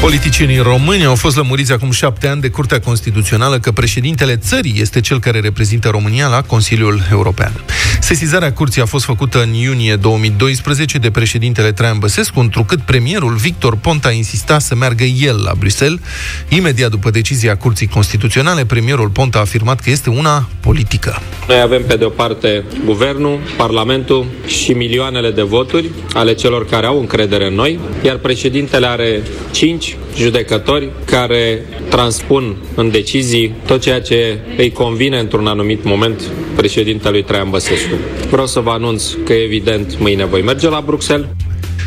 Politicienii români au fost lămuriți acum șapte ani de Curtea Constituțională că președintele țării este cel care reprezintă România la Consiliul European. Sesizarea curții a fost făcută în iunie 2012 de președintele Traian Băsescu, întrucât premierul Victor Ponta insista să meargă el la Bruxelles. Imediat după decizia Curții Constituționale, premierul Ponta a afirmat că este una politică. Noi avem pe de o parte guvernul, parlamentul și milioanele de voturi ale celor care au încredere în noi, iar președintele are 5 judecători care transpun în decizii tot ceea ce îi convine într-un anumit moment președintelui Traian Băsescu. Vreau să vă anunț că, evident, mâine voi merge la Bruxelles,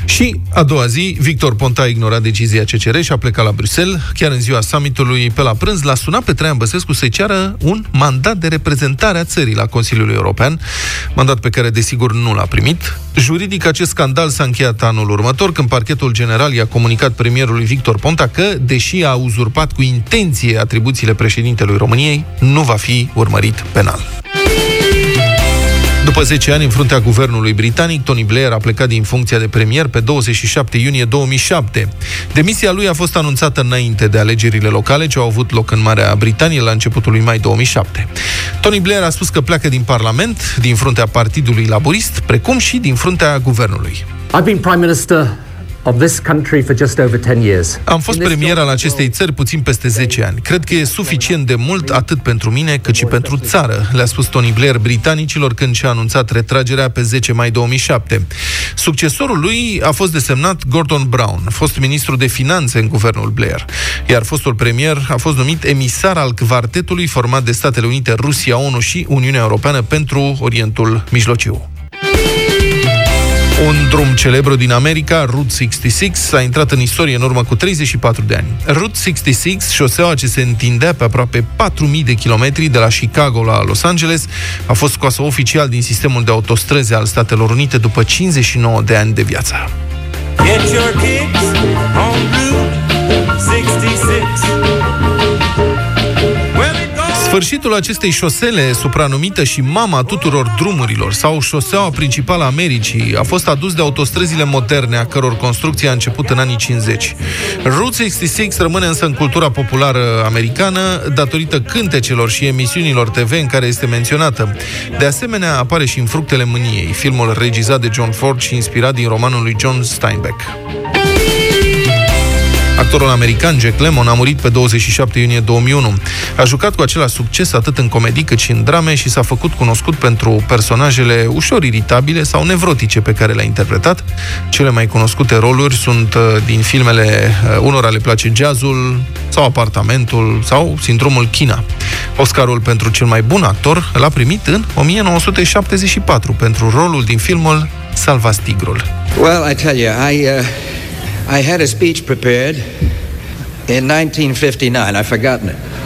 și a doua zi, Victor Ponta a ignorat decizia CCR și a plecat la Bruxelles. Chiar în ziua summitului, pe la prânz, l-a sunat pe Traian Băsescu să-i ceară un mandat de reprezentare a țării la Consiliul European, mandat pe care, desigur, nu l-a primit. Juridic, acest scandal s-a încheiat anul următor, când parchetul general i-a comunicat premierului Victor Ponta că, deși a uzurpat cu intenție atribuțiile președintelui României, nu va fi urmărit penal. După 10 ani în fruntea guvernului britanic, Tony Blair a plecat din funcția de premier pe 27 iunie 2007. Demisia lui a fost anunțată înainte de alegerile locale ce au avut loc în Marea Britanie la începutul lui mai 2007. Tony Blair a spus că pleacă din Parlament, din fruntea Partidului Laborist, precum și din fruntea guvernului. I've been Prime Minister of this country for just over 10 years. Am fost premier al acestei țări puțin peste 10 ani. Cred că e suficient de mult atât pentru mine cât și pentru țară, le-a spus Tony Blair britanicilor când și-a anunțat retragerea pe 10 mai 2007. Succesorul lui a fost desemnat Gordon Brown, fost ministru de finanțe în guvernul Blair, iar fostul premier a fost numit emisar al quartetului format de Statele Unite, Rusia, ONU și Uniunea Europeană pentru Orientul Mijlociu. Un drum celebru din America, Route 66, a intrat în istorie în urmă cu 34 de ani. Route 66, șoseaua ce se întindea pe aproape 4.000 de kilometri de la Chicago la Los Angeles, a fost scoasă oficial din sistemul de autostrăzi al Statelor Unite după 59 de ani de viață. Get your kicks Sfârșitul acestei șosele, supranumită și mama tuturor drumurilor, sau șoseaua principală a Americii, a fost adus de autostrăzile moderne, a căror construcție a început în anii 50. Route 66 rămâne însă în cultura populară americană, datorită cântecelor și emisiunilor TV în care este menționată. De asemenea, apare și în Fructele Mâniei, filmul regizat de John Ford și inspirat din romanul lui John Steinbeck. Actorul american Jack Lemmon a murit pe 27 iunie 2001. A jucat cu același succes atât în comedii cât și în drame și s-a făcut cunoscut pentru personajele ușor iritabile sau nevrotice pe care le-a interpretat. Cele mai cunoscute roluri sunt uh, din filmele uh, Unora le place jazzul sau Apartamentul sau Sindromul China. Oscarul pentru cel mai bun actor l-a primit în 1974 pentru rolul din filmul Salvas Tigrul. Well, I tell you, I uh... I had a speech prepared in 1959. I've forgotten it.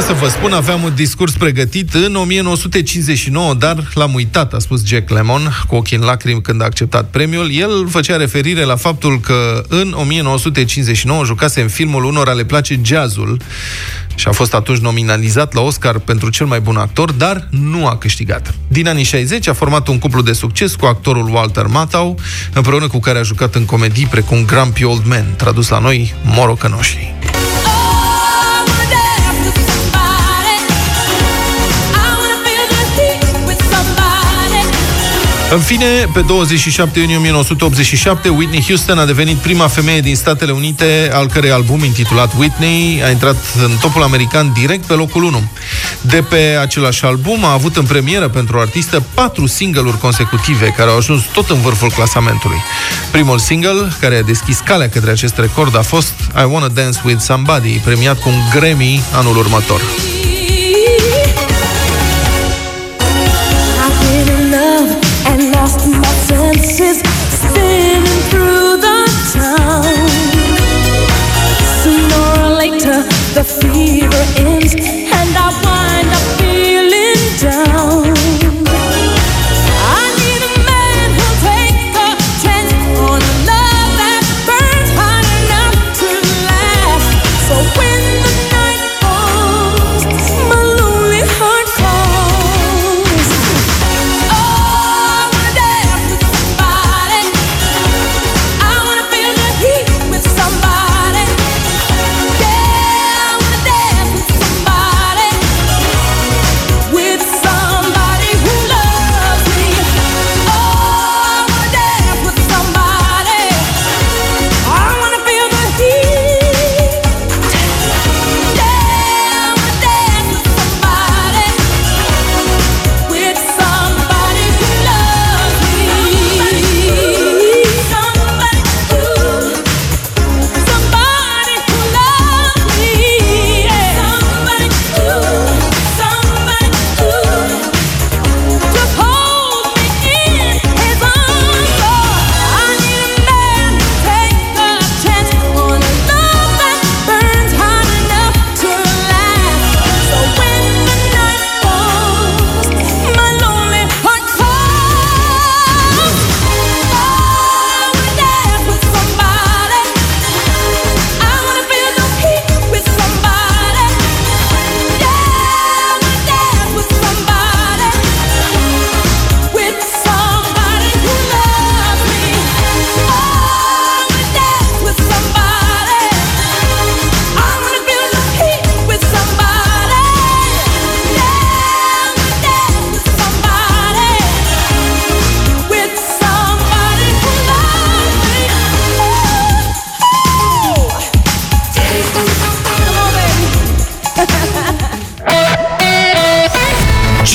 Ce să vă spun, aveam un discurs pregătit în 1959, dar l-am uitat, a spus Jack Lemmon, cu ochii în lacrimi când a acceptat premiul. El făcea referire la faptul că în 1959 jucase în filmul Unora le place jazzul și a fost atunci nominalizat la Oscar pentru cel mai bun actor, dar nu a câștigat. Din anii 60 a format un cuplu de succes cu actorul Walter Matthau, împreună cu care a jucat în comedii precum Grumpy Old Man, tradus la noi Morocănoșii. În fine, pe 27 iunie 1987, Whitney Houston a devenit prima femeie din Statele Unite, al cărei album intitulat Whitney a intrat în topul american direct pe locul 1. De pe același album a avut în premieră pentru artistă patru single-uri consecutive, care au ajuns tot în vârful clasamentului. Primul single, care a deschis calea către acest record, a fost I Wanna Dance With Somebody, premiat cu un Grammy anul următor.